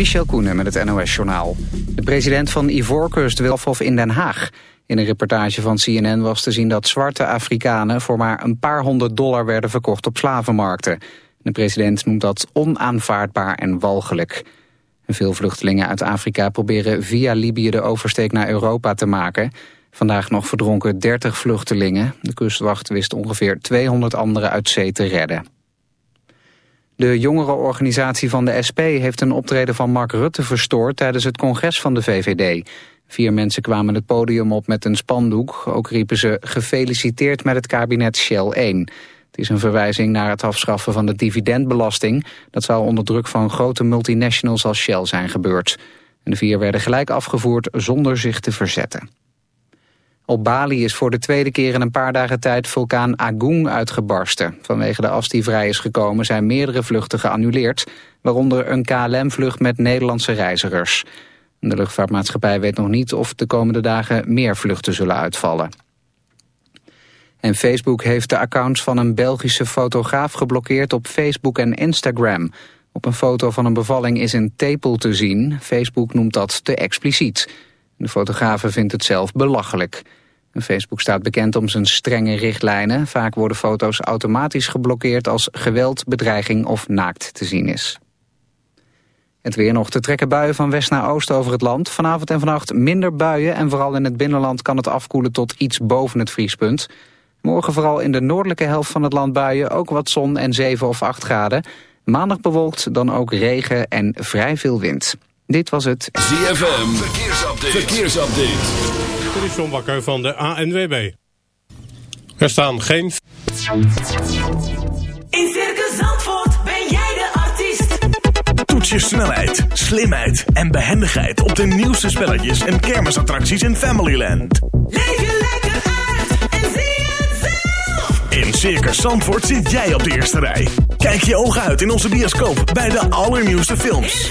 Michel Koenen met het NOS-journaal. De president van Ivoorkust wil Hof in Den Haag. In een reportage van CNN was te zien dat zwarte Afrikanen... voor maar een paar honderd dollar werden verkocht op slavenmarkten. De president noemt dat onaanvaardbaar en walgelijk. veel vluchtelingen uit Afrika proberen via Libië de oversteek naar Europa te maken. Vandaag nog verdronken 30 vluchtelingen. De kustwacht wist ongeveer 200 anderen uit zee te redden. De jongerenorganisatie van de SP heeft een optreden van Mark Rutte verstoord tijdens het congres van de VVD. Vier mensen kwamen het podium op met een spandoek. Ook riepen ze gefeliciteerd met het kabinet Shell 1. Het is een verwijzing naar het afschaffen van de dividendbelasting. Dat zou onder druk van grote multinationals als Shell zijn gebeurd. En de vier werden gelijk afgevoerd zonder zich te verzetten. Op Bali is voor de tweede keer in een paar dagen tijd vulkaan Agung uitgebarsten. Vanwege de as die vrij is gekomen zijn meerdere vluchten geannuleerd, waaronder een KLM-vlucht met Nederlandse reizigers. De luchtvaartmaatschappij weet nog niet of de komende dagen meer vluchten zullen uitvallen. En Facebook heeft de accounts van een Belgische fotograaf geblokkeerd op Facebook en Instagram. Op een foto van een bevalling is een tepel te zien. Facebook noemt dat te expliciet. De fotografe vindt het zelf belachelijk. Facebook staat bekend om zijn strenge richtlijnen. Vaak worden foto's automatisch geblokkeerd als geweld, bedreiging of naakt te zien is. Het weer nog te trekken buien van west naar oost over het land. Vanavond en vannacht minder buien en vooral in het binnenland kan het afkoelen tot iets boven het vriespunt. Morgen vooral in de noordelijke helft van het land buien, ook wat zon en 7 of 8 graden. Maandag bewolkt, dan ook regen en vrij veel wind. Dit was het ZFM Verkeersupdate. Verkeersupdate. Dit is John Bakker van de ANWB. Er staan geen... In Circus Zandvoort ben jij de artiest. Toets je snelheid, slimheid en behendigheid op de nieuwste spelletjes en kermisattracties in Familyland. Leef je lekker uit en zie het zelf. In Circus Zandvoort zit jij op de eerste rij. Kijk je ogen uit in onze bioscoop bij de allernieuwste In films.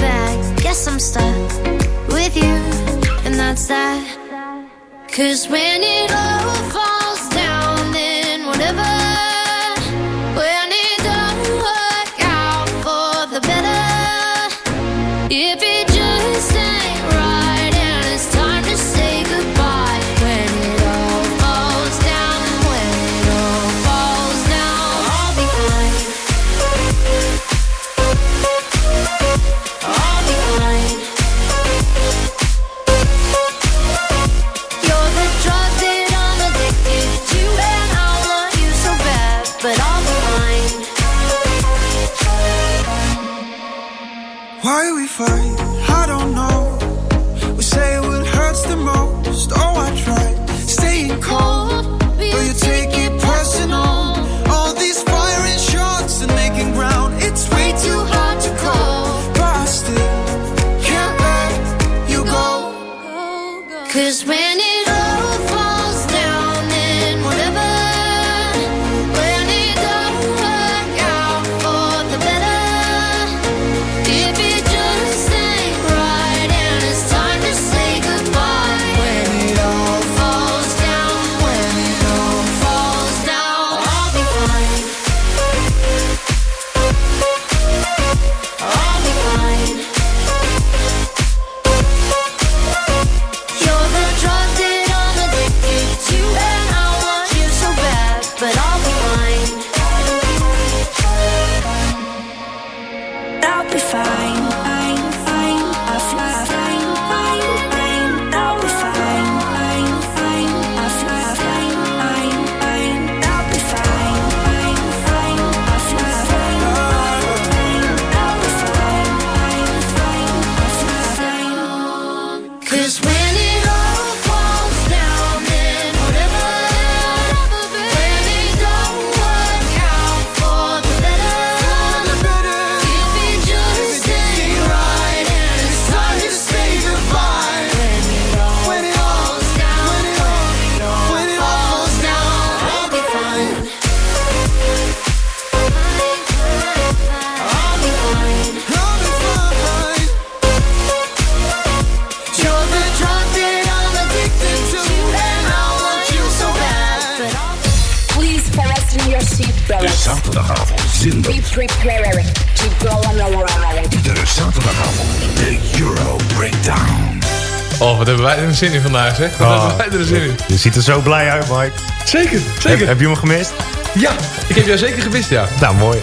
you. Guess I'm stuck with you, and that's that. Cause when it all falls down, then whatever. When it don't work out for the better. If it Why we fight, I don't know. We say what hurts the most. Oh, I tried staying cold, but you take it personal. All these firing shots and making ground, it's way too hard to call. But I still can't let you go. Cause when zin in vandaag, zeg. Wat Oh. hebben wij er zin in. Je ziet er zo blij uit, Mike. Zeker, zeker. Heb, heb je hem gemist? Ja, ik heb jou zeker gewist, ja. Nou, mooi.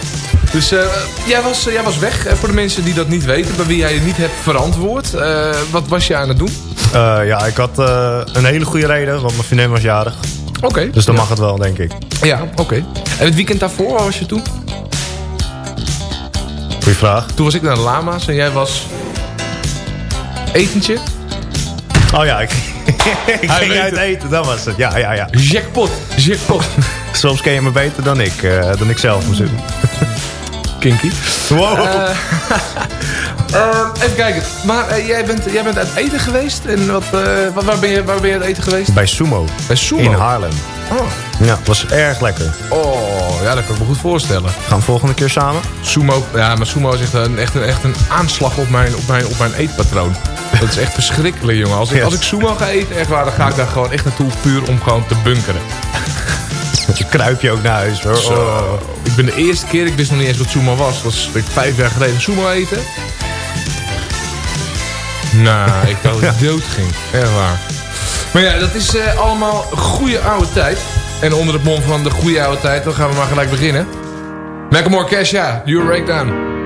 Dus eh, jij, was, eh, jij was weg. Eh, voor de mensen die dat niet weten, bij wie jij je niet hebt verantwoord. Wat was je aan het doen? Ja, ik had een hele goede reden, want mijn vriendin was jarig. Oké. Dus dan Ja. mag het wel, denk ik. Ja, oké. En het weekend daarvoor, waar was je toen? Goeie vraag. Toen was ik naar de Lama's en jij was... Etentje? Oh ja, ik, ging uit het. eten, dat was het. Ja, ja, ja. Jackpot, jackpot. Soms ken je me beter dan ik, eh, dan ik zelf misschien. Kinky. Wow. Eh, eh, even kijken. Maar eh, jij, bent, jij bent uit eten geweest. En wat, wat, waar, ben je, waar ben je uit eten geweest? Bij Sumo. Bij Sumo? In Haarlem. Oh. Ja, was erg lekker. oh, ja, dat kan ik me goed voorstellen. Gaan we volgende keer samen? Sumo, ja, maar sumo is echt een, echt een, echt een aanslag op mijn, op, mijn, op mijn eetpatroon. Dat is echt verschrikkelijk, jongen. Als ik, als ik sumo ga eten, echt waar, dan ga ik daar gewoon echt naartoe puur om gewoon te bunkeren. Dan kruip je ook naar huis hoor. Zo. Oh. Ik ben de eerste keer, ik wist nog niet eens wat sumo was. Dat was ik vijf jaar geleden sumo eten. Nou, ik dacht dat ik dood ging. Echt waar. Maar ja, dat is eh, allemaal goede oude tijd. En onder het mom van de goede oude tijd, dan gaan we maar gelijk beginnen. Macklemore Cash, ja. Euro Breakdown.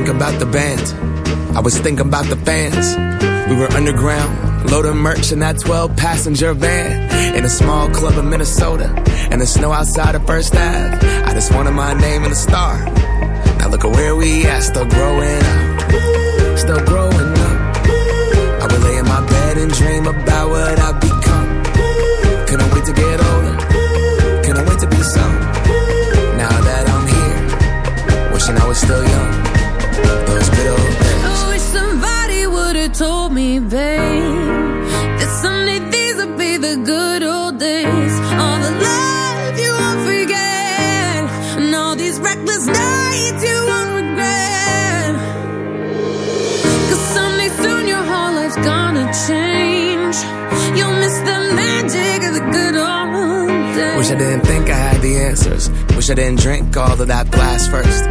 Thinking about the band. I was thinking about the fans. We were underground, loading merch in that 12 passenger van. In a small club in Minnesota. And the snow outside of First Ave. I just wanted my name in a star. Now look at where we at, still growing up. Still growing up. I would lay in my bed and dream about what I've become. Wish I didn't drink all of that glass first.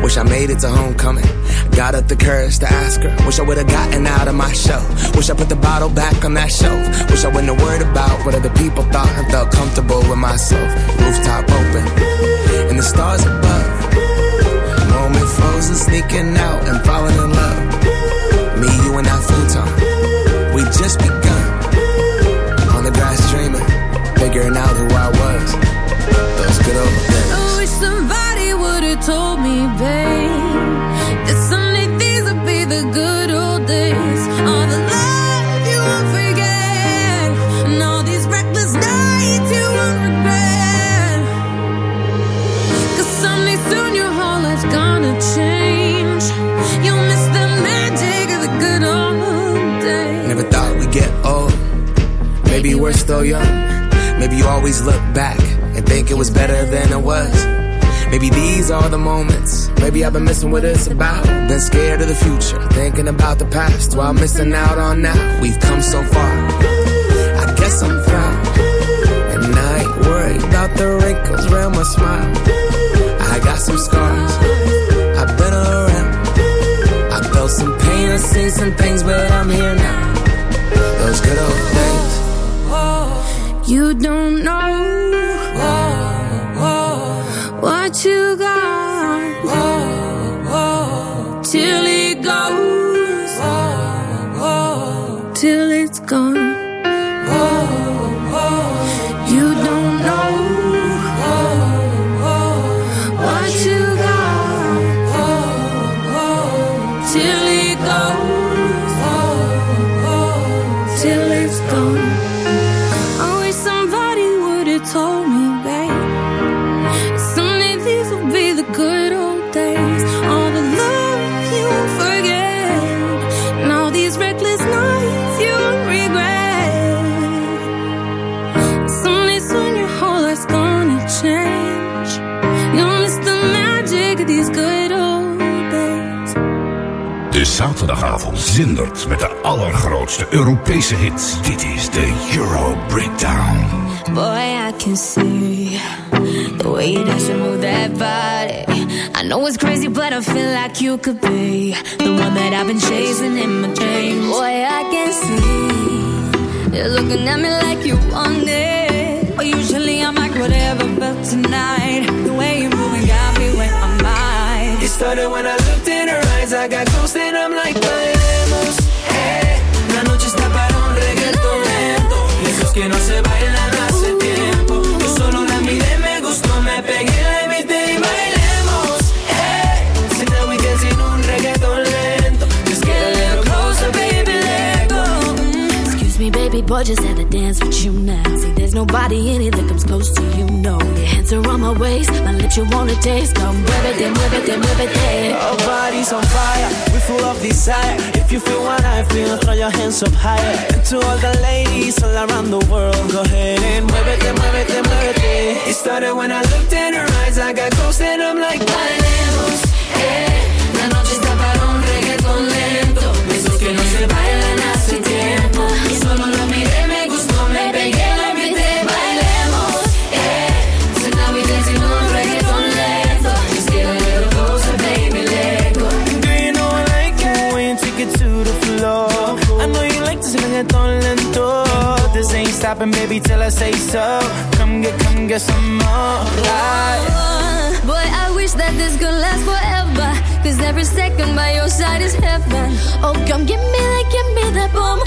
Wish I made it to homecoming. Got up the courage to ask her. Wish I would have gotten out of my shell. Wish I put the bottle back on that shelf. Wish I wouldn't have worried about what other people thought and felt comfortable with myself. Rooftop open. And the stars above. Moment frozen, sneaking out and falling in love. Me, you, and that futon. We just begun. On the grass dreaming. Figuring out who I was. Good old days. I wish somebody would have told me, babe, that someday these would be the good old days. All the love you won't forget, and all these reckless nights you won't regret. Cause someday soon your whole life's gonna change. You'll miss the magic of the good old days. Never thought we'd get old. Maybe we're still young. Maybe you always look back think it was better than it was. Maybe these are the moments. Maybe I've been missing what it's about. Been scared of the future, thinking about the past while missing out on now. We've come so far. I guess I'm proud. And I ain't worried about the wrinkles around my smile. I got some scars. I've been around. I felt some pain, I've seen some things, but I'm here now. Those good old days. You don't know zaterdagavond zindert met de allergrootste Europese hits. Dit is de Euro Breakdown. Boy, I can see the way you dance and move that body. I know it's crazy, but I feel like you could be the one that I've been chasing in my dreams. Boy, I can see you're looking at me like you want it. But usually I'm like whatever, but tonight the way you're moving got me where I'm at. It started when I looked eyes, I got close and I'm like, just had to dance with you now. See, there's nobody in it that comes close to you, no. Your hands are on my waist, my lips you wanna taste. Come muévete, muévete, muévete. Our bodies on fire, we full of desire. If you feel what I feel, throw your hands up higher. And to all the ladies all around the world, go ahead and muévete, muévete, muévete. It then move it. It started when I looked in her eyes, I got close and I'm like, bailemos, eh. La noche está para un reggaeton lento, se bailan hace tiempo. Y solo lo miré, me gustó, me pegué, la invité, bailemos, eh. So now we dancing un reggaeton lento, just get a little closer, baby, let go. Do you know I like it when you take it to the floor? I know you like this reggaeton lento. This ain't stopping, baby, till I say so. Come get, come get some more. Right. Uh, Boy, I wish that this could last forever. Cause every second by your side is heaven. Oh, come give me that, give me that boom,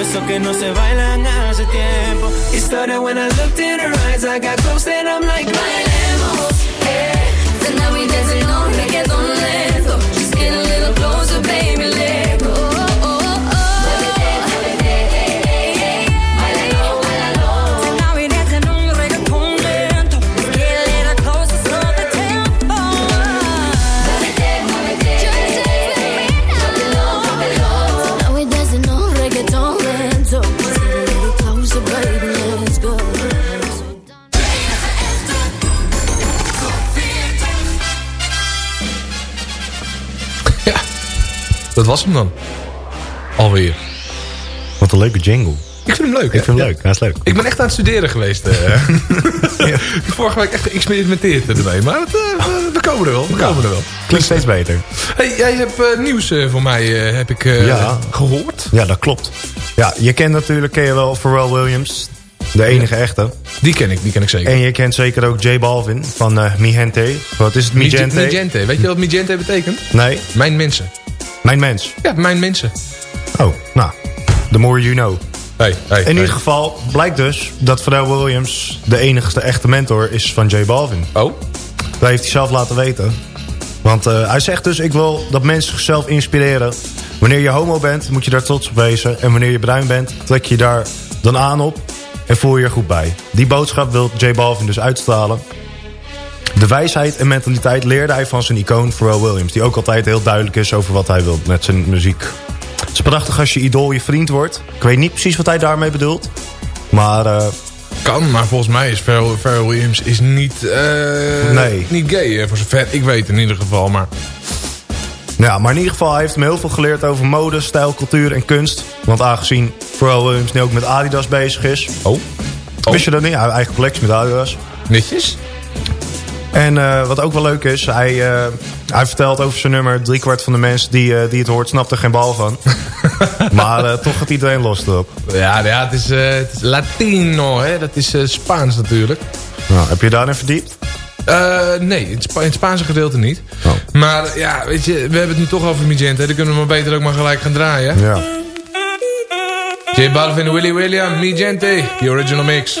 de esos que no se bailan hace tiempo. It started when I looked in her eyes, I got close and I'm like, was hem dan. Alweer. Wat een leuke jingle. Ik vind hem leuk. Ik vind hem leuk. Hij is leuk. Ik ben echt aan het studeren geweest. eh. Vorige week echt geëxperimenteerd ermee. Maar het, eh, we- komen er wel. We komen er wel. Klinkt steeds beter. Hey, jij hebt eh, nieuws voor mij heb ik, eh, Ja. gehoord. Ja, dat klopt. Ja, je kent natuurlijk, ken je wel Pharrell Williams. De enige echte. Die ken ik, die ken ik zeker. En je kent zeker ook J Balvin van eh Mijente. Wat is het, Mijente? Mijente. Weet je wat Mijente betekent? Nee. Mijn mensen. Mijn mens. Ja, mijn mensen. Oh, nou. The more you know. Hey, hey, In hey. ieder geval blijkt dus dat Pharrell Williams de enigste echte mentor is van J Balvin. Oh? Dat heeft hij zelf laten weten. Want eh, hij zegt dus, ik wil dat mensen zichzelf inspireren. Wanneer je homo bent, moet je daar trots op wezen. En wanneer je bruin bent, trek je daar dan aan op. En voel je er goed bij. Die boodschap wil J Balvin dus uitstralen. De wijsheid en mentaliteit leerde hij van zijn icoon Pharrell Williams. Die ook altijd heel duidelijk is over wat hij wil met zijn muziek. Het is prachtig als je idool je vriend wordt. Ik weet niet precies wat hij daarmee bedoelt. Maar eh, Kan, maar volgens mij is Pharrell, Pharrell Williams is niet, eh, Nee. niet gay. eh, voor zover ik weet in ieder geval. Maar Ja, maar in ieder geval hij heeft hem heel veel geleerd over mode, stijl, cultuur en kunst. Want aangezien Pharrell Williams nu ook met Adidas bezig is. Oh. Wist je dat niet? Hij heeft eigen collectie met Adidas. netjes. En eh, wat ook wel leuk is, hij, eh, hij vertelt over zijn nummer... driekwart van de mensen die, eh, die het hoort snapt er geen bal van. maar toch gaat iedereen los erop. Ja, ja het, is, het is Latino, hè? dat is Spaans natuurlijk. Nou, heb je daarin verdiept? Nee, in het, Spa- in het Spaanse gedeelte niet. Maar ja, weet je, we hebben het nu toch over Migente. Dan kunnen we maar beter ook maar gelijk gaan draaien. Ja. J Balvin, Willy William, Migente, the original mix.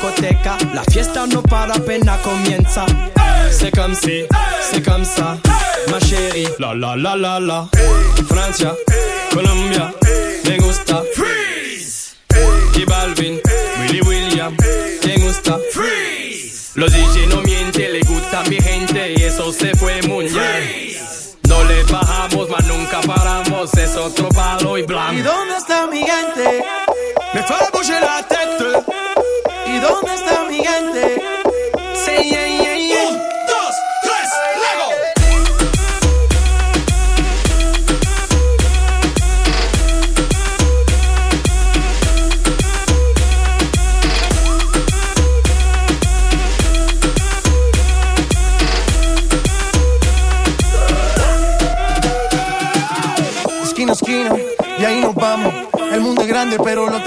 Discoteca, la fiesta no para apenas comienza. C'est comme si, c'est comme ça, ma chérie. La la la la la. Francia, Colombia, me gusta. Freeze. J Balvin, Willy William, me gusta. Freeze. Los DJ no mienten, le gusta mi gente y eso se fue muy bien. No le bajamos, mas nunca paramos, es otro palo y ¿Y blanco. dónde está mi gente? Me fait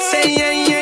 Say yeah, yeah,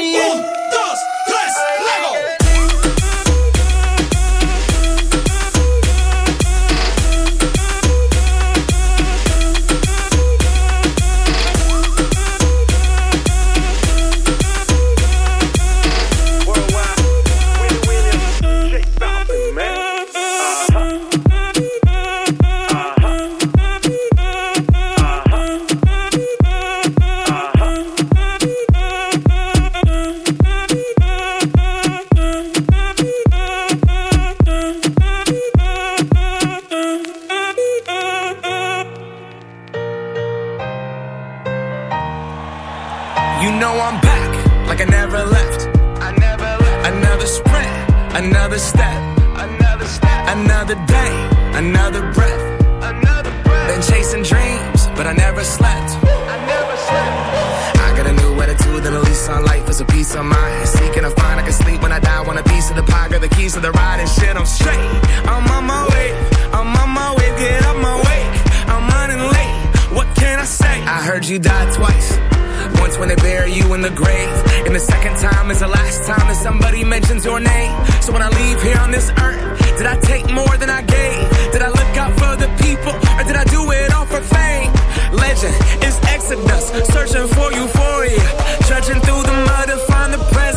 to the ride and shit. I'm straight. I'm on my way. I'm on my way. Get up my way. I'm running late. What can I say? I heard you died twice. Once when they bury you in the grave, and the second time is the last time that somebody mentions your name. So when I leave here on this earth, did I take more than I gave? Did I look out for the people, or did I do it all for fame? Legend is Exodus, searching for euphoria, trudging through the mud to find the present,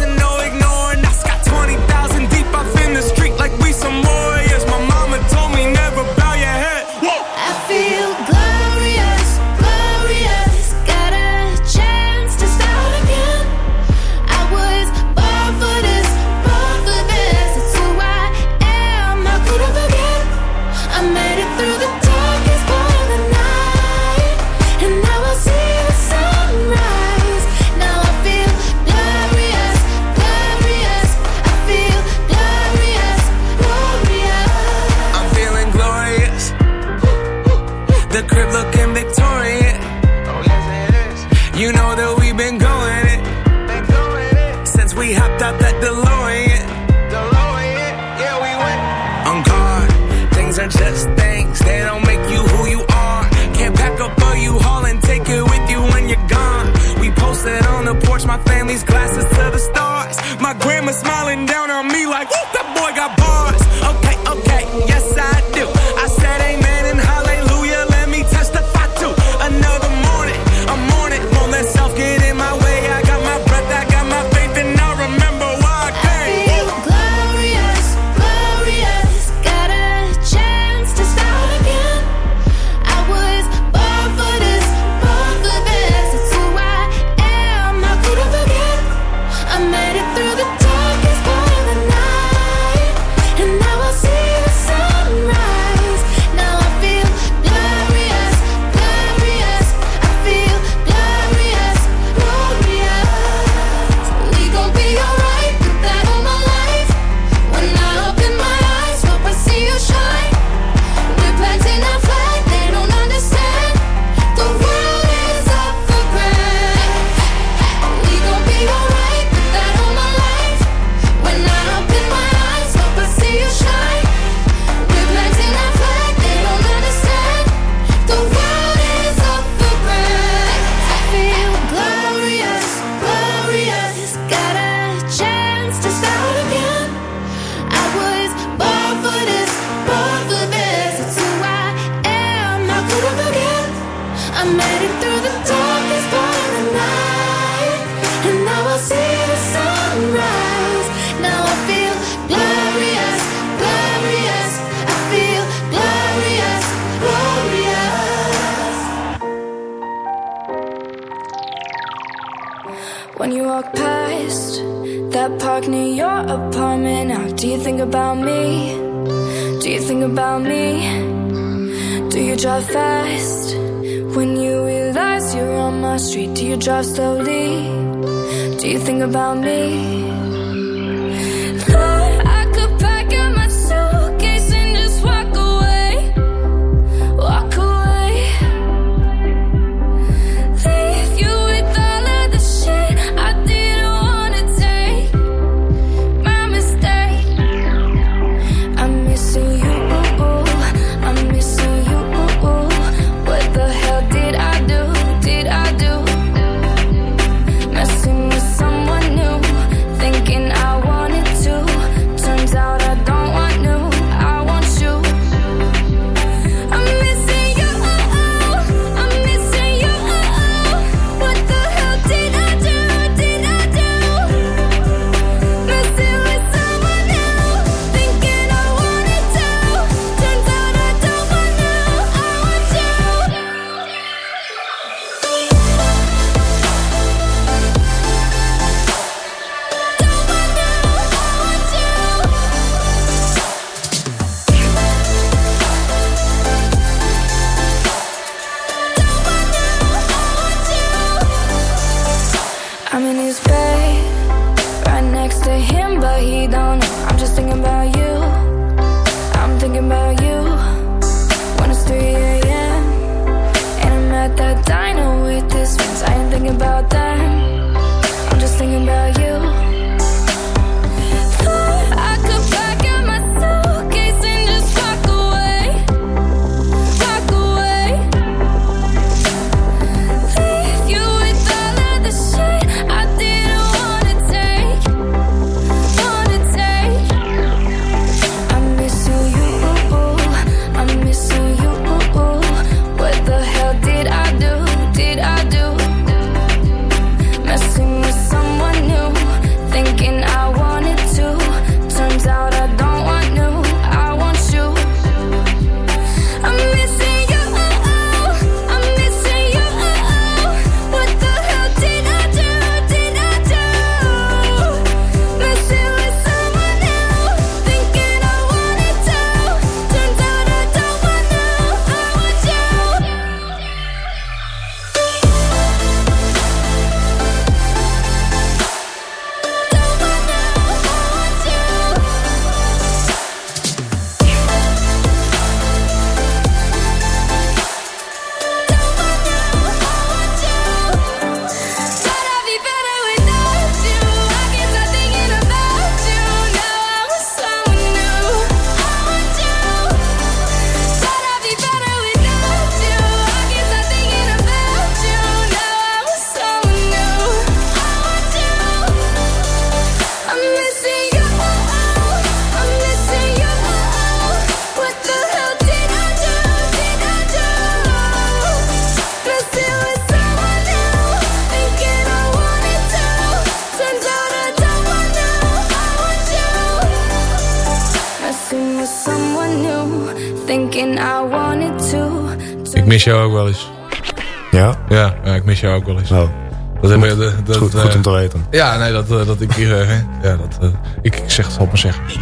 Ja, nee, dat, eh, dat ik hier... eh, ja, dat, eh, ik, ik zeg het al maar zeggen.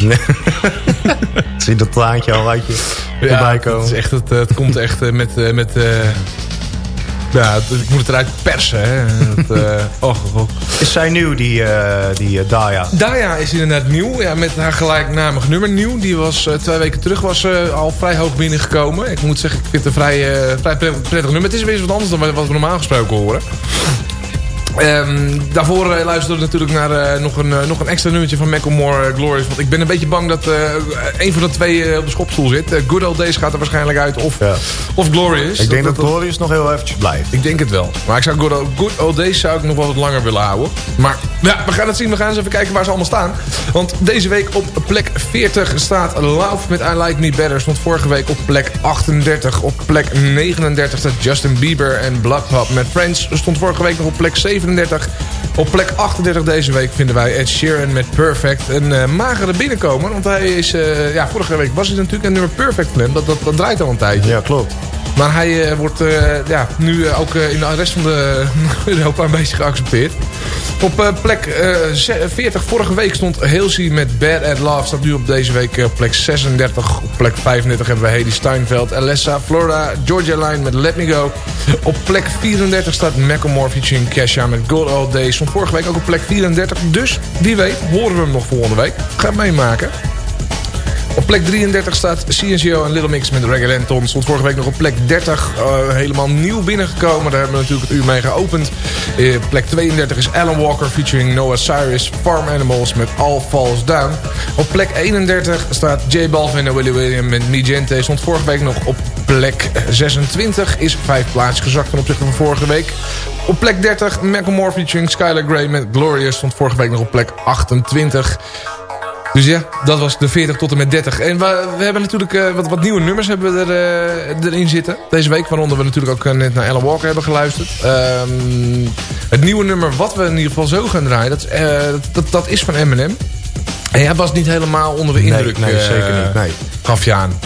Zie je dat traantje al uit je Ja, voorbij het, komen? is echt, het, het komt echt met... met ja, het- ik moet het eruit persen. Hè. Dat, oh, oh. Is zij nieuw, die, die eh, Daya? Daya is inderdaad nieuw. Ja, met haar gelijknamig nummer nieuw. Die was twee weken terug was, al vrij hoog binnengekomen. Ik moet zeggen, ik vind het een vrij, vrij prettig, prettig nummer. Het is weer eens wat anders dan wat we normaal gesproken horen. Ehm, daarvoor eh, luisteren we natuurlijk naar eh, nog, een, eh, nog een extra nummertje van Macklemore Glorious. Want ik ben een beetje bang dat een van de twee op de schopstoel zit. Good Old Days gaat er waarschijnlijk uit. Of, of Glorious. Ik denk dat, Glorious nog heel eventjes blijft. Ik denk het wel. Maar ik zou Good Old, Good Old Days zou ik nog wel wat langer willen houden. Maar ja, we gaan het zien. We gaan eens even kijken waar ze allemaal staan. Want deze week op plek 40 staat Love met I Like Me Better. Stond vorige week op plek 38. Op plek 39 staat Justin Bieber en Blood Pop met Friends. Stond vorige week nog op plek 37. Op plek 38 deze week vinden wij Ed Sheeran met Perfect. Een eh, magere binnenkomer. Want hij is... eh, ja, vorige week was hij natuurlijk een nummer Perfect hem. Dat, dat, dat draait al een tijdje. Ja, klopt. Maar hij eh, wordt eh, ja, nu eh, ook in de rest van de Europa een beetje geaccepteerd. Op plek eh, ze- 40 vorige week stond Halsey met Bad at Love. Staat nu op deze week plek 36. Op plek 35 hebben we Haley Steinfeld, Alessa, Florida, Georgia Line met Let Me Go. Op plek 34 staat Macklemore featuring Kesha met Good Old Days. Stond vorige week ook op plek 34. Dus wie weet horen we hem nog volgende week. Ga meemaken. Op plek 33 staat CNCO en Little Mix met Reggae Anton. Stond vorige week nog op plek 30. eh, helemaal nieuw binnengekomen. Daar hebben we natuurlijk het uur mee geopend. Eh, plek 32 is Alan Walker featuring Noah Cyrus. Farm Animals met All Falls Down. Op plek 31 staat J Balvin en Willie William met Mi Gente. Stond vorige week nog op plek 26. Is vijf plaatsen gezakt ten opzichte van vorige week. Op plek 30 Macklemore featuring Skylar Grey met Glorious. Stond vorige week nog op plek 28. Dus ja, dat was de 40 tot en met 30. En we, we hebben natuurlijk eh, wat, wat nieuwe nummers hebben we er, eh, erin zitten. Deze week, waaronder we natuurlijk ook eh, net naar Ellen Walker hebben geluisterd. Ehm, het nieuwe nummer wat we in ieder geval zo gaan draaien, dat, is, dat, dat, dat is van Eminem. En hij was niet helemaal onder de Nee, indruk. nee, eh, zeker niet, nee. Gaf je aan.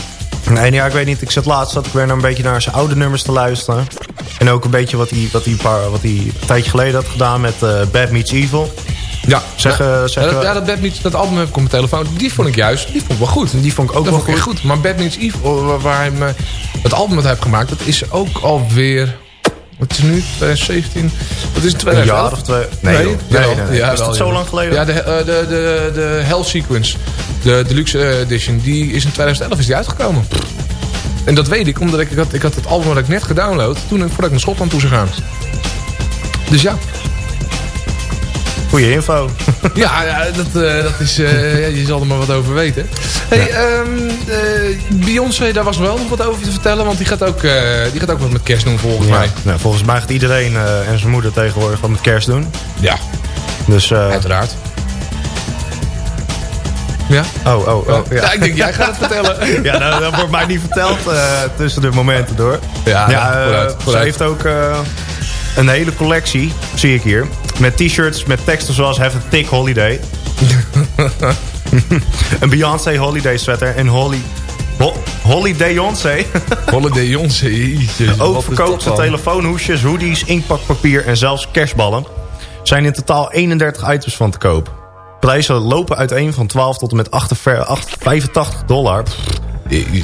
Nee, ja, ik weet niet. Ik zat laatst zat ik weer naar een beetje naar zijn oude nummers te luisteren. En ook een beetje wat hij, wat hij, een, paar, wat hij een tijdje geleden had gedaan met Bad Meets Evil. Ja, Zeggen, ja, zeggen, dat, ja, dat Bad Meets, dat album heb ik op mijn telefoon. Die vond ik juist, die vond ik wel goed. Die vond ik ook dat wel echt goed. Maar Bad Meets Evil, waar- waar hij me, het album dat hij heeft gemaakt, dat is ook alweer... Wat is het nu? 2017? Wat is het? 2011? Een of twee- nee. Nee, nee, nee. Is dat zo lang geleden? Ja, de, eh, de, de, de Hell Sequence, de Deluxe Edition, die is in 2011 is die uitgekomen. En dat weet ik, omdat ik, ik, had, ik had het album wat ik net gedownload, toen, voordat ik naar Schotland toe zou gaan. Dus ja, Goeie info. ja, ja dat, eh, dat is, eh, ja, je zal er maar wat over weten. Hey, ehm, eh, Beyoncé, daar was wel nog wat over te vertellen. Want die gaat ook, die gaat ook wat met kerst doen volgens Ja. mij. Nou, volgens mij gaat iedereen en zijn moeder tegenwoordig wat met kerst doen. Ja. Dus, eh, Uiteraard. Ja? Oh, oh, oh. Ja, ik denk, jij gaat het vertellen. ja, nou, dat wordt mij niet verteld tussen de momenten door. Ja, ja vooruit, Ze heeft ook een hele collectie, zie ik hier. Met t-shirts met teksten zoals Have a Thick Holiday. een Beyoncé Holiday sweater en Holly... Ho Holiday Beyoncé. Holiday Beyoncé. Ook verkoopt ze telefoonhoesjes, hoodies, inkpakpapier en zelfs kerstballen. zijn in totaal 31 items van te koop. Prijzen lopen uiteen van 12 tot en met 88 8 85 dollar.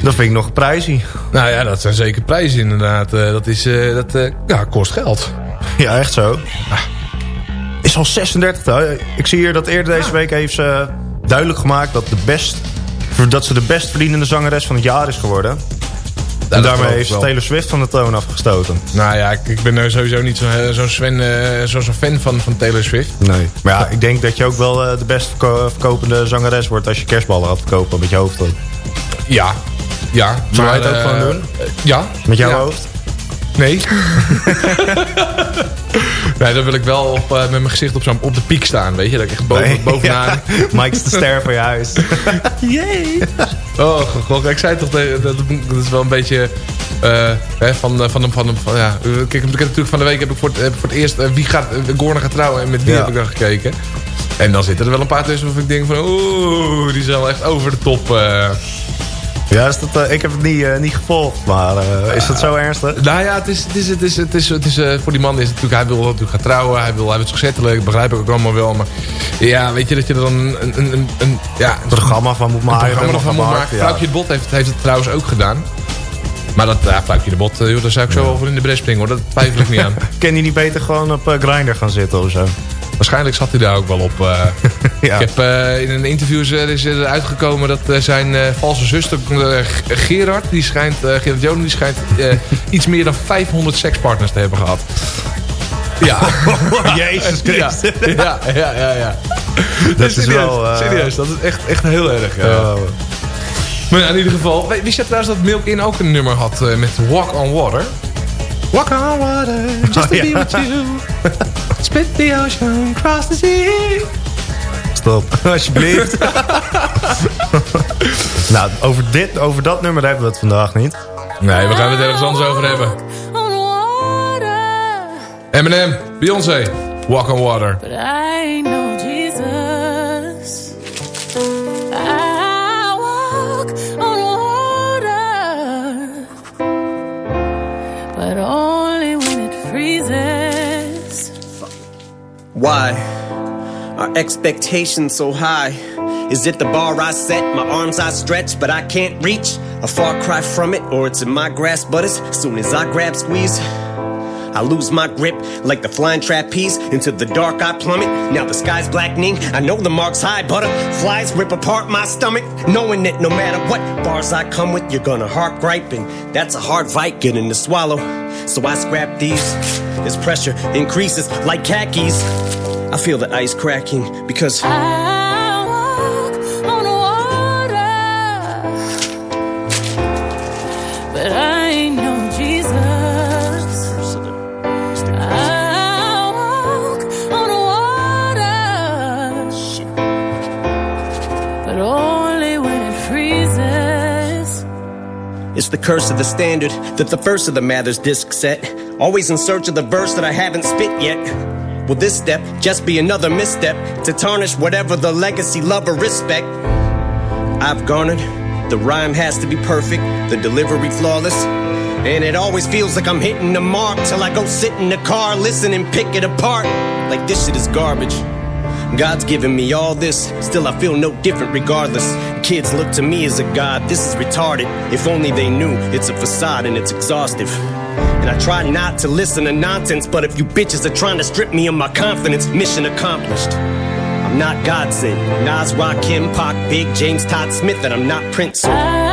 Dat vind ik nog een prijzie. Nou ja, dat zijn zeker prijzen inderdaad. Eh, dat is, eh, dat eh, ja, kost geld. Ja, echt zo. Is al 36. hè? Ik zie hier dat eerder deze week heeft ze duidelijk gemaakt dat, de best, dat ze de best verdienende zangeres van het jaar is geworden. en daarmee heeft. Taylor Swift van de toon afgestoten. Nou ja, ik, ik ben sowieso niet zo'n zo eh, zo zo'n fan van, van Taylor Swift. Nee. Maar ja, ik denk dat je ook wel eh, de best verko- verkopende zangeres wordt als je kerstballen gaat verkopen met je hoofd. op. Ja, ja. Wij maar, het ook gewoon doen? eh, ja. Met jouw Ja. hoofd? Nee. nee, dan wil ik wel op, eh, met mijn gezicht op, op de piek staan, weet je. Dat ik echt boven, Nee. bovenaan... Ja. Mike's de ster van je huis. Jee. Oh, god, ik zei toch, tegen- dat, dat is wel een beetje... eh, hè, van, eh, van, de- van, de- van, ja, kijk, ik heb natuurlijk van de week heb ik voor het, heb ik voor het eerst... wie gaat, uh, Gorne gaat trouwen en met wie Ja. heb ik dan gekeken. En dan zitten er wel een paar tussen waarvan ik denk van... Oeh, die zijn wel echt over de top. Ja, is dat, eh, ik heb het niet, eh, niet gevolgd, maar eh, is dat zo ernstig? Nou ja, het is, het is, het is, het is, het is, voor die man is het natuurlijk, hij wil natuurlijk gaan trouwen. Hij wil, hij wil zich ik begrijp ik ook allemaal wel. Maar ja, weet je dat je er dan een, een, een, een ja, Een programma van moet maken. Een programma van moet maken. ja. Vrouwtje de Bot heeft, heeft het trouwens ook gedaan. Maar dat ja, de Bot, joh, daar zou ik zo over in de bres springen hoor. Dat twijfel ik niet aan. Kan hij niet beter gewoon op uh, Grindr gaan zitten of zo? Waarschijnlijk zat hij daar ook wel op. eh. Ja. Ik heb eh, in een interview is, er is er uitgekomen dat eh, zijn eh, valse zuster eh, Gerard, die schijnt, eh, Gerard Jonen, die schijnt eh, iets meer dan 500 sekspartners te hebben gehad. Ja. Jezus. Christus. Ja, ja, ja, ja. Dat is serieus, wel, eh, serieus, dat is echt, echt heel erg. Maar in ieder geval, wist je trouwens dat Milk In ook een nummer had eh, met Walk on Water? Walk on water, just to Oh, be with you. Split the ocean, cross the sea. Stop, alsjeblieft. nou, over, dit, over dat nummer hebben we het vandaag niet. Nee, we gaan het ergens anders over hebben. Eminem, Beyoncé, Walk on Water. Why are expectations so high? Is it the bar I set, my arms I stretch, but I can't reach? A far cry from it, or it's in my grasp, but as soon as I grab squeeze, I lose my grip like the flying trapeze. Into the dark I plummet. Now the sky's blackening. I know the mark's high. Butterflies rip apart my stomach. Knowing that no matter what bars I come with, you're gonna heart griping. That's a hard fight getting to swallow. So I scrap these. As pressure increases like khakis, I feel the ice cracking because. I the curse of the standard that the first of the Mathers disc set. Always in search of the verse that I haven't spit yet. Will this step just be another misstep to tarnish whatever the legacy, love, or respect I've garnered? The rhyme has to be perfect, the delivery flawless. And it always feels like I'm hitting the mark till I go sit in the car, listen and pick it apart. Like this shit is garbage. God's given me all this, still I feel no different regardless. Kids look to me as a god, this is retarded. If only they knew it's a facade and it's exhaustive. And I try not to listen to nonsense, but if you bitches are trying to strip me of my confidence, mission accomplished. I'm not God sent. Nas, Rakim, Pac, Big, James, Todd Smith, and I'm not Prince. So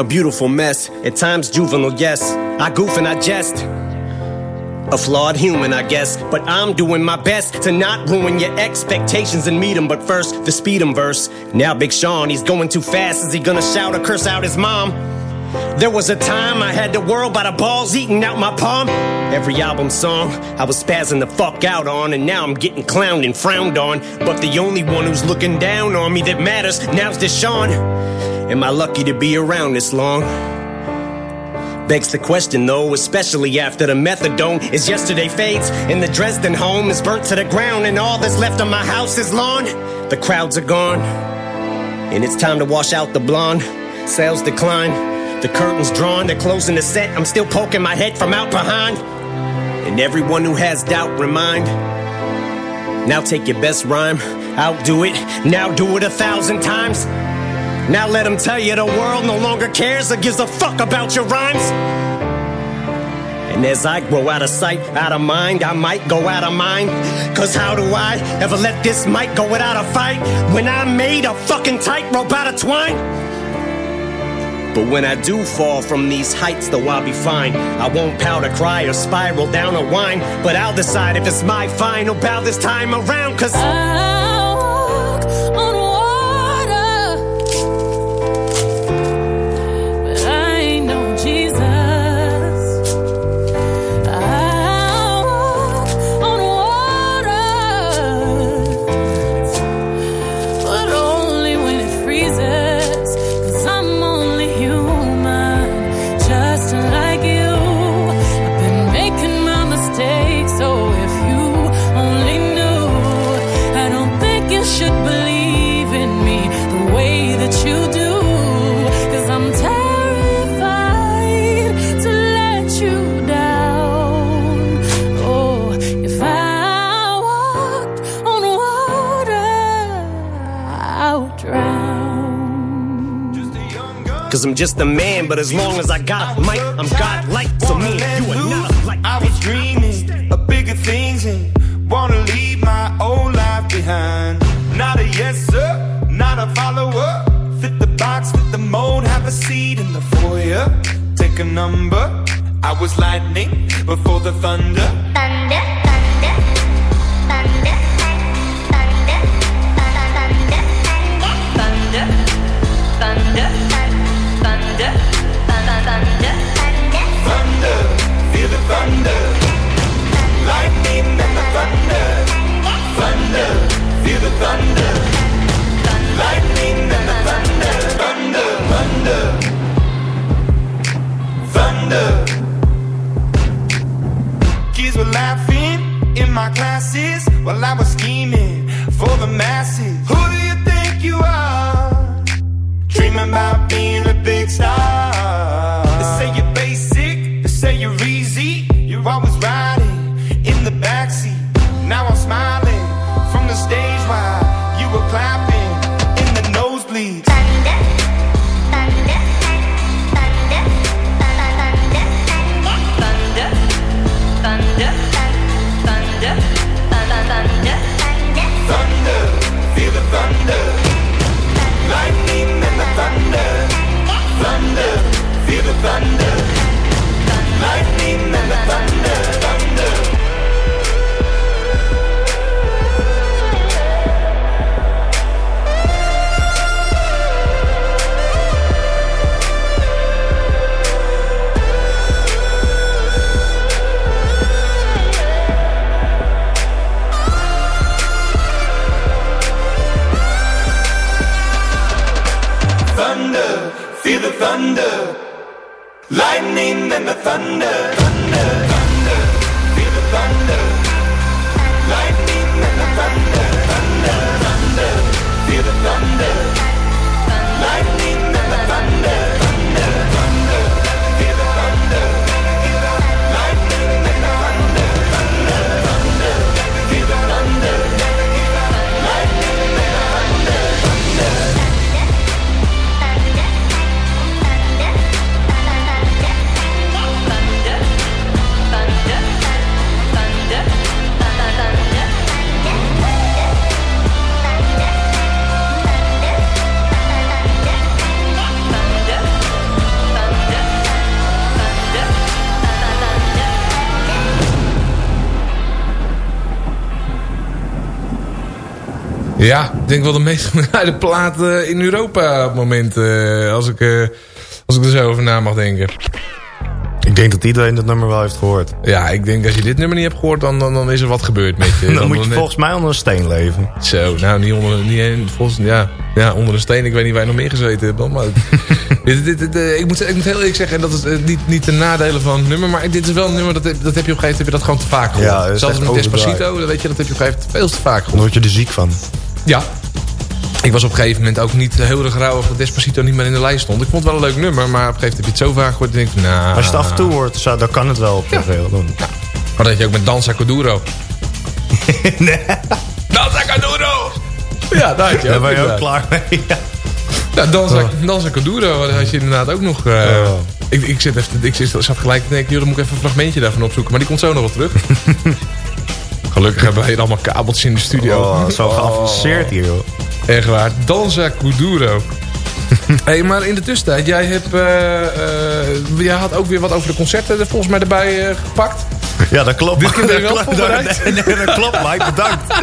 a beautiful mess. At times juvenile, yes. I goof and I jest. A flawed human, I guess, but I'm doing my best to not ruin your expectations and meet 'em. But first, the speed 'em verse. Now, Big Sean, he's going too fast. Is he gonna shout or curse out his mom? There was a time I had the world by the balls eating out my palm. Every album song I was spazzing the fuck out on, and now I'm getting clowned and frowned on. But the only one who's looking down on me that matters now's Deshaun. Am I lucky to be around this long? Begs the question though, especially after the methadone is yesterday fades and the Dresden home is burnt to the ground and all that's left of my house is lawn. The crowds are gone and it's time to wash out the blonde. Sales decline, the curtains drawn, they're closing the set. I'm still poking my head from out behind. And everyone who has doubt, remind. Now take your best rhyme, outdo it, now do it a thousand times. Now let them tell you the world no longer cares or gives a fuck about your rhymes. And as I grow out of sight, out of mind, I might go out of mind. Cause how do I ever let this mic go without a fight when I made a fucking tightrope out of twine? But when I do fall from these heights, though I'll be fine. I won't pout or cry or spiral down or whine. But I'll decide if it's my final bow this time around, cause I Cause I'm just a man, but as long as I got a mic, I'm God-like. So me and you are not alike. I was dreaming of bigger things and wanna leave my old life behind. Not a yes sir, not a follower. Fit the box, fit the mold, have a seat in the foyer. Take a number. I was lightning before the thunder. Ja, ik denk wel de meest gedraaide plaat eh, in Europa op het moment. eh, als, ik, eh, als ik er zo over na mag denken. Ik denk dat iedereen dat nummer wel heeft gehoord. Ja, ik denk als je dit nummer niet hebt gehoord, dan, dan, dan is er wat gebeurd met je. Dan, moet je volgens mij onder een steen leven. Zo, nou niet onder, niet, een- volgens, ja, ja, onder een steen. Ik weet niet waar je nog meer gezeten hebt. Maar dit, dit, dit, ik, moet, ik moet heel eerlijk zeggen, en dat is niet, niet ten nadele van het nummer. Maar dit is wel een nummer, dat, heb- dat heb je op een gegeven moment heb je dat gewoon te vaak gehoord. Ja, Zelfs met. Despacito, dat weet je, dat heb je op een gegeven moment veel te vaak Dan gehoord. word je er ziek van. Ja. Ik was op een gegeven moment ook niet heel erg rauw dat Despacito niet meer in de lijst stond. Ik vond het wel een leuk nummer, maar op een gegeven moment heb je het zo vaak gehoord. dat ik denk, nou... Als je het af en toe hoort, dan kan het wel op je veel doen. Maar dat je ook met Danza Kuduro. nee. Danza Kuduro! Ja, daar had je Daar ben je ook klaar mee. Ja. Ja, Danza, Danza Kuduro had je inderdaad ook nog... Oh. ik, ik, zit even, ik zit, zat gelijk te denken, joh, dan moet ik even een fragmentje daarvan opzoeken. Maar die komt zo nog wel terug. Gelukkig hebben wij hier allemaal kabeltjes in de studio. Oh, zo geavanceerd hier, joh. Echt waar. Danza Kuduro. hey, maar in de tussentijd, jij, hebt, eh, eh, jij had ook weer wat over de concerten er volgens mij erbij eh, gepakt. Ja, dat klopt. Dit keer ben je wel dat, klopt. nee, nee, dat klopt, Mike. Bedankt.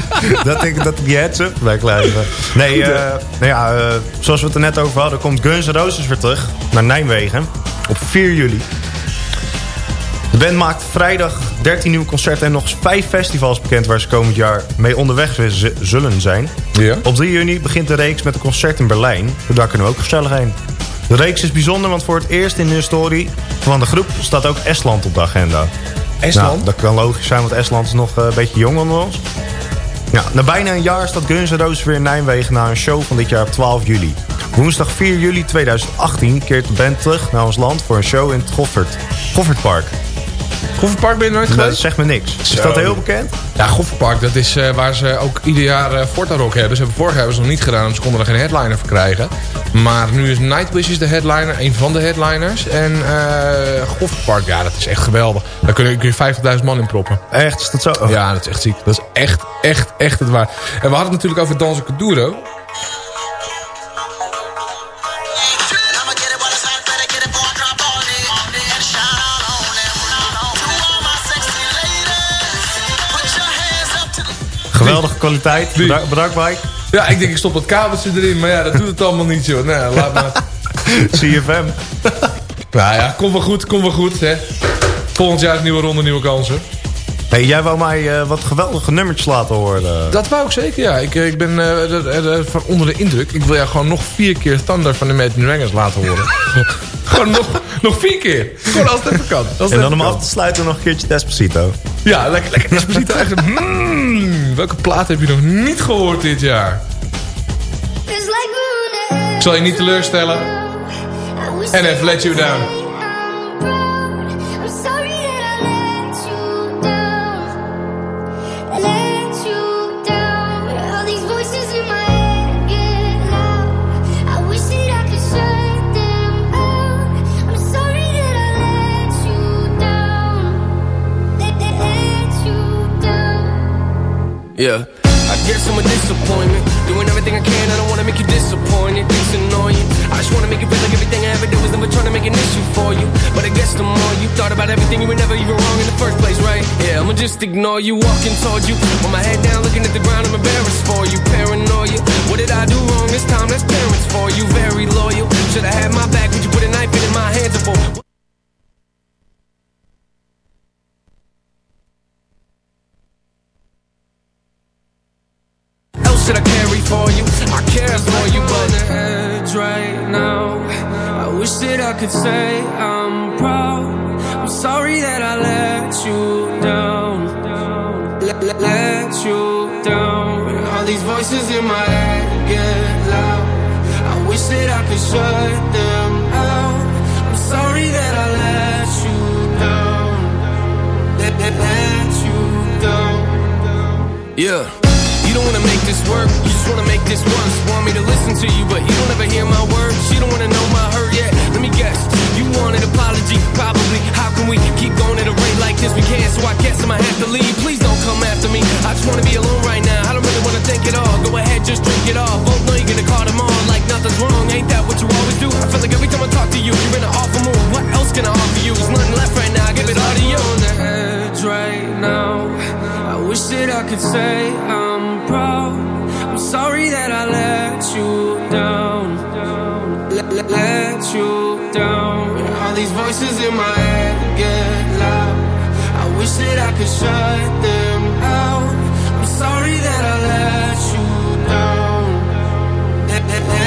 dat, ik, dat ik die heads-up bij krijg. Nee, nou ja, zoals we het er net over hadden... komt Guns N' Roses weer terug naar Nijmegen op 4 juli. De band maakt vrijdag 13 nieuwe concerten... en nog 5 festivals bekend waar ze komend jaar mee onderweg zullen zijn. Ja. Op 3 juni begint de reeks met een concert in Berlijn. Dus daar kunnen we ook gezellig heen. De reeks is bijzonder, want voor het eerst in de historie van de groep... staat ook Estland op de agenda. Estland? Nou, dat kan logisch zijn, want Estland is nog eh, een beetje jong onder ons. Ja, na bijna een jaar staat Guns N' Roses weer in Nijmegen... na een show van dit jaar op 12 juli. Woensdag 4 juli 2018 keert de band terug naar ons land... voor een show in het Goffert, Goffertpark. Goffertpark ben je nooit Dat geweest? zegt me niks. Is Zo. dat heel bekend? Ja, Goffertpark, dat is eh, waar ze ook ieder jaar uh, Forta Rock hebben. Ze hebben vorig jaar hebben ze nog niet gedaan, want ze konden er geen headliner voor krijgen. Maar nu is Nightwish is de headliner, een van de headliners. En eh Goffertpark, ja, dat is echt geweldig. Daar kun je, kun je 50.000 man in proppen. Echt? Is dat zo? Oh. Ja, dat is echt ziek. Dat is echt, echt, echt het waar. En we hadden het natuurlijk over Danza Kuduro. Geweldige kwaliteit. Bedankt, bedankt Mike. Ja, ik denk ik stop dat kabeltje erin. Maar ja, dat doet het allemaal niet, joh. Nou, laat maar. CFM. Nou ja, kom wel goed, kom wel goed, hè. Volgend jaar is nieuwe ronde, nieuwe kansen. Hey, jij wou mij uh, wat geweldige nummertjes laten horen. Dat wou ik zeker, ja. Ik, ik ben uh, van onder de indruk. Ik wil jou gewoon nog vier keer Thunder van de Imagine Dragons laten horen. gewoon nog, nog vier keer. Gewoon als het even kan. En dan om af te sluiten nog een keertje Despacito. Ja, lekker, lekker Despacito. Echt, mm, welke plaat heb je nog niet gehoord dit jaar? Ik zal je niet teleurstellen. En even Let You Down. Yeah. I guess I'm a disappointment. Doing everything I can, I don't wanna make you disappointed. It's annoying. I just wanna make you feel like everything I ever did was never trying to make an issue for you. But I guess the more you thought about everything, you were never even wrong in the first place, right? Yeah, I'ma just ignore you, walking toward you. With my head down, looking at the ground, I'm embarrassed for you. Paranoia. What did I do wrong this time? That's parents for you. Very loyal. Should've had my back, for you? I care for you, but the edge right now. I wish that I could say I'm proud. I'm sorry that I let you down. Let, let, let you down. All these voices in my head get loud. I wish that I could shut them out. I'm sorry that I let you down. Let, let, let you down. Yeah. You don't wanna make this work, you just wanna make this once. Want me to listen to you, but you don't ever hear my words. You don't wanna know my hurt yet. Let me guess, want an apology, probably. How can we keep going at a rate like this? We can't, so I guess I might have to leave. Please don't come after me. I just wanna be alone right now. I don't really wanna think at all. Go ahead, just drink it all. Both know you're gonna call them on like nothing's wrong. Ain't that what you always do? I feel like every time I talk to you, you're in an awful mood. What else can I offer you? There's nothing left right now. I give it all to you. On the edge right now. I wish that I could say I'm proud. I'm sorry that I let you down. Let, let you down. These voices in my head get loud. I wish that I could shut them out. I'm sorry that I let you down. Let you down.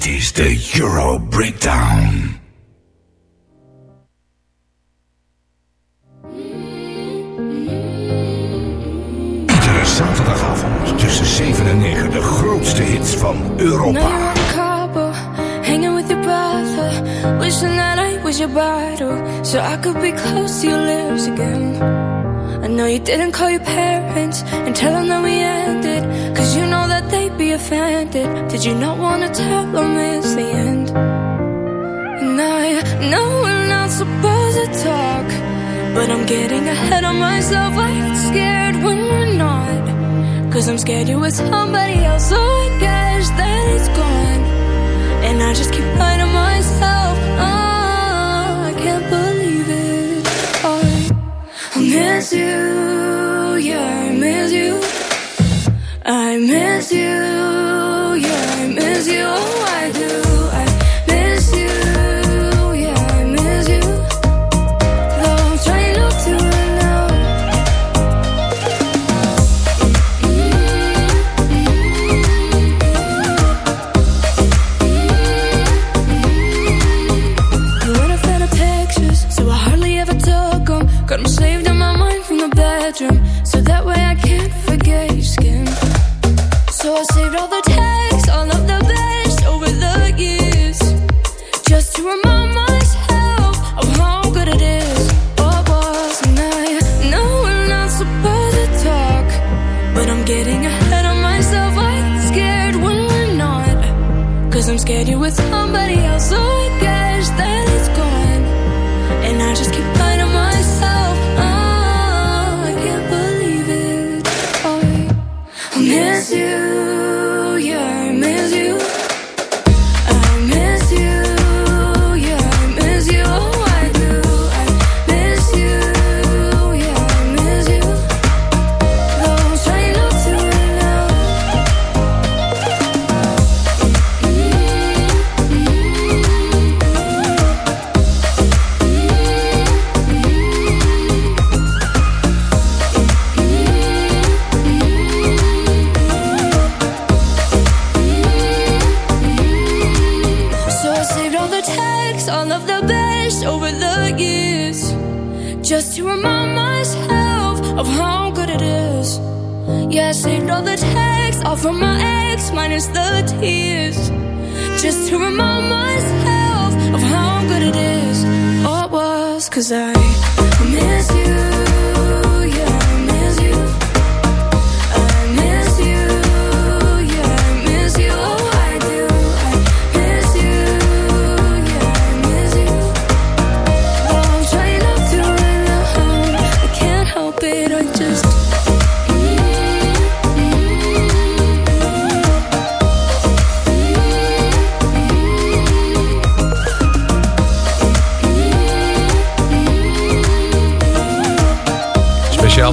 Dit is de Euro Breakdown. Iedere zaterdagavond tussen 7 en 9 de grootste hits van Europa. hanging with your brother. Wishing that I was your bottle, so I could be close to your lips again. I know you didn't call your parents and tell them that we ended, offended. Did you not wanna tell them it's the end? And I know we're not supposed to talk, but I'm getting ahead of myself. I get scared when we're not. Cause I'm scared you're with somebody else, so I guess that it's gone. And I just keep lying to myself. Oh, I can't believe it. I, I miss you, yeah, I miss you. Miss you, it's hard. Cause I miss you.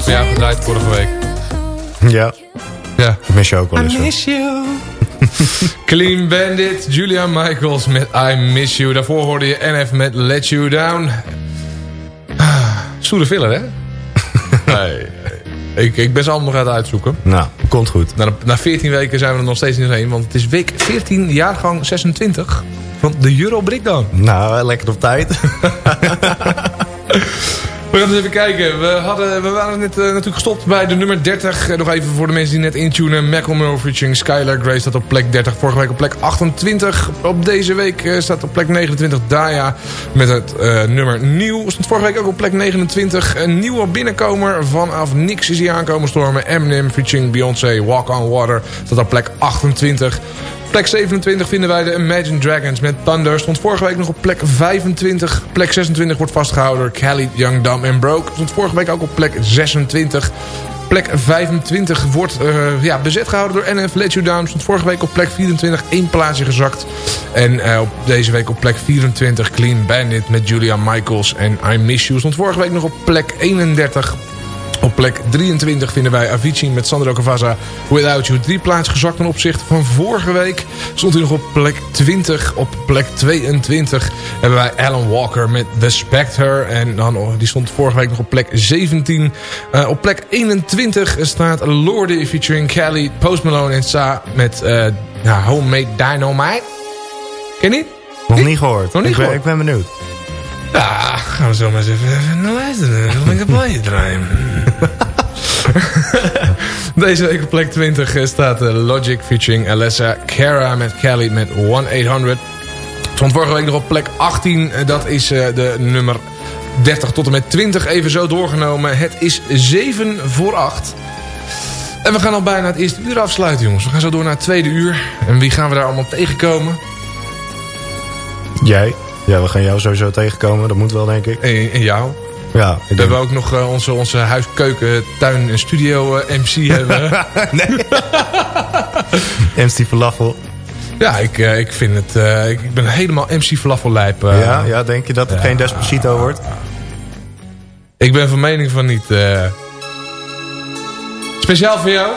Voor jou gedraaid vorige week. Ja. Ja. Ik mis je ook wel eens. hoor. you. Clean Bandit, Julia Michaels met I Miss You. Daarvoor hoorde je NF met Let You Down. Stoere filler, hè? nee, ik, ik ben ze allemaal nog aan het uitzoeken. Nou, komt goed. Na, na 14 weken zijn we er nog steeds niet doorheen. Want het is week 14, jaargang 26 van de Euro Breakdown. Nou, lekker op tijd. We gaan eens even kijken. We, hadden, we waren net eh, natuurlijk gestopt bij de nummer 30. Eh, nog even voor de mensen die net intunen. Macklemore featuring Skylar Grey staat op plek 30. Vorige week op plek 28. Op deze week eh, staat op plek 29 Daya met het eh, nummer Nieuw. Stond vorige week ook op plek 29. Een nieuwe binnenkomer vanaf niks is hier aankomen stormen. Eminem featuring Beyoncé Walk on Water staat op plek 28. Plek 27 vinden wij de Imagine Dragons met Thunder. Stond vorige week nog op plek 25. Plek 26 wordt vastgehouden door Kelly, Young, Dumb and Broke. Stond vorige week ook op plek 26. Plek 25 wordt eh, ja, bezet gehouden door NF Let You Down. Stond vorige week op plek 24, één plaatsje gezakt. En eh, op deze week op plek 24 Clean Bandit met Julia Michaels en I Miss You. Stond vorige week nog op plek 31. Op plek 23 vinden wij Avicii met Sandro Cavazza Without You. Drie plaatsen gezakt ten opzichte van vorige week. Stond hij nog op plek 20. Op plek 22 hebben wij Alan Walker met The Spectre. En dan, oh, die stond vorige week nog op plek 17. Uh, op plek 21 staat Lorde featuring Kelly, Post Malone en Sa met uh, Homemade Dynamite. Ken je niet? Nog niet gehoord. Nog niet ik, gehoord. Ben, ik ben benieuwd. Ja, gaan we zo maar eens even, even naar luisteren. Dan lekker plaatje draaien. Deze week op plek 20 staat uh, Logic featuring Alessa Cara met Kelly met 1-800. Stond vorige week nog op plek 18. Dat is de nummer 30 tot en met 20 even zo doorgenomen. Het is 7 voor 8. En we gaan al bijna het eerste uur afsluiten jongens. We gaan zo door naar het tweede uur. En wie gaan we daar allemaal tegenkomen? Jij? Ja, we gaan jou sowieso tegenkomen. Dat moet wel, denk ik. En, en jou? Ja. Ik we denk... hebben ook nog uh, onze, onze huis, keuken, tuin en studio uh, MC hebben. nee. MC Falafel. Ja, ik, uh, ik vind het... ik, ik ben helemaal MC Falafel lijp. ja, ja, denk je dat het geen Despacito wordt? Ik ben van mening van niet. Speciaal voor jou,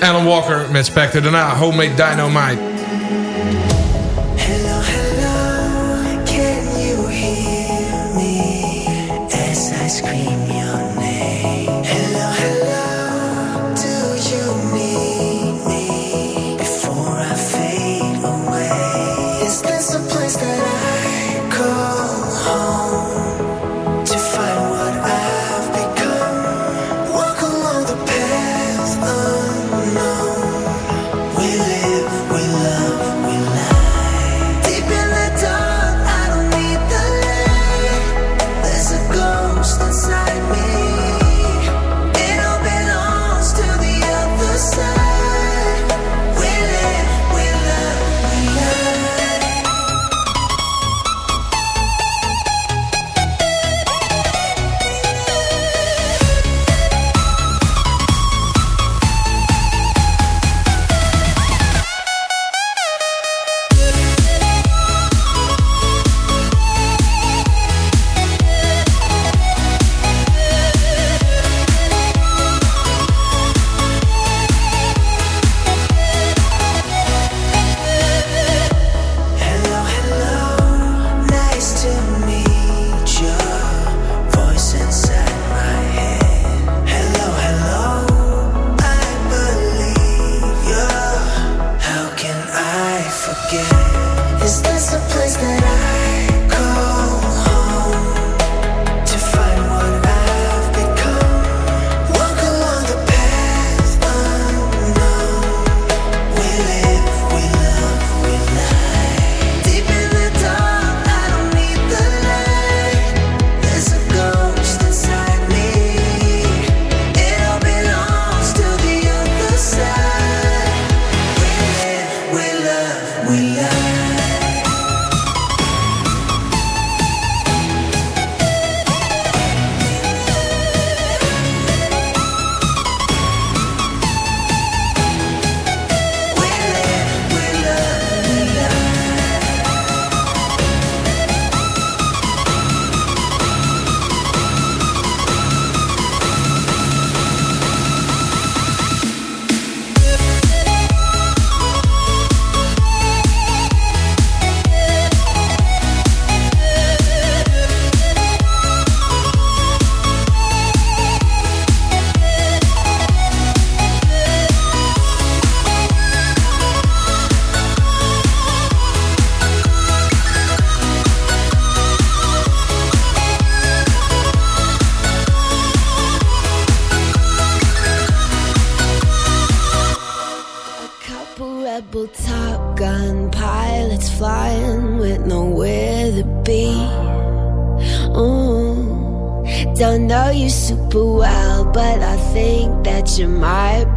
Alan Walker met Spectre. Daarna Homemade Dynamite.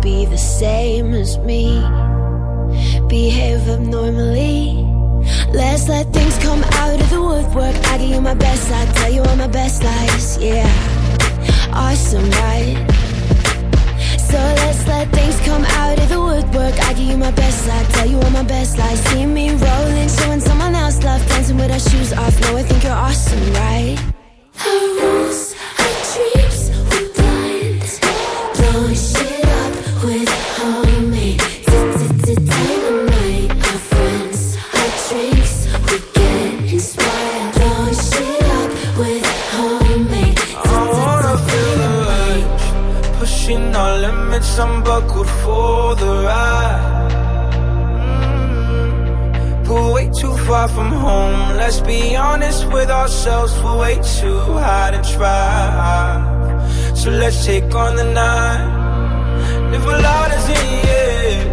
be the same as me. Behave abnormally. Let's let things come out of the woodwork. I give you my best, I tell you all my best lies. Yeah, awesome, right? So let's let things come out of the woodwork. I give you my best, I tell you all my best lies. See me rolling, showing someone else love, dancing with our shoes off. No, I think you're awesome, right? far from home. Let's be honest with ourselves, we're way too high to try. So let's take on the night, live a lot as in, yeah.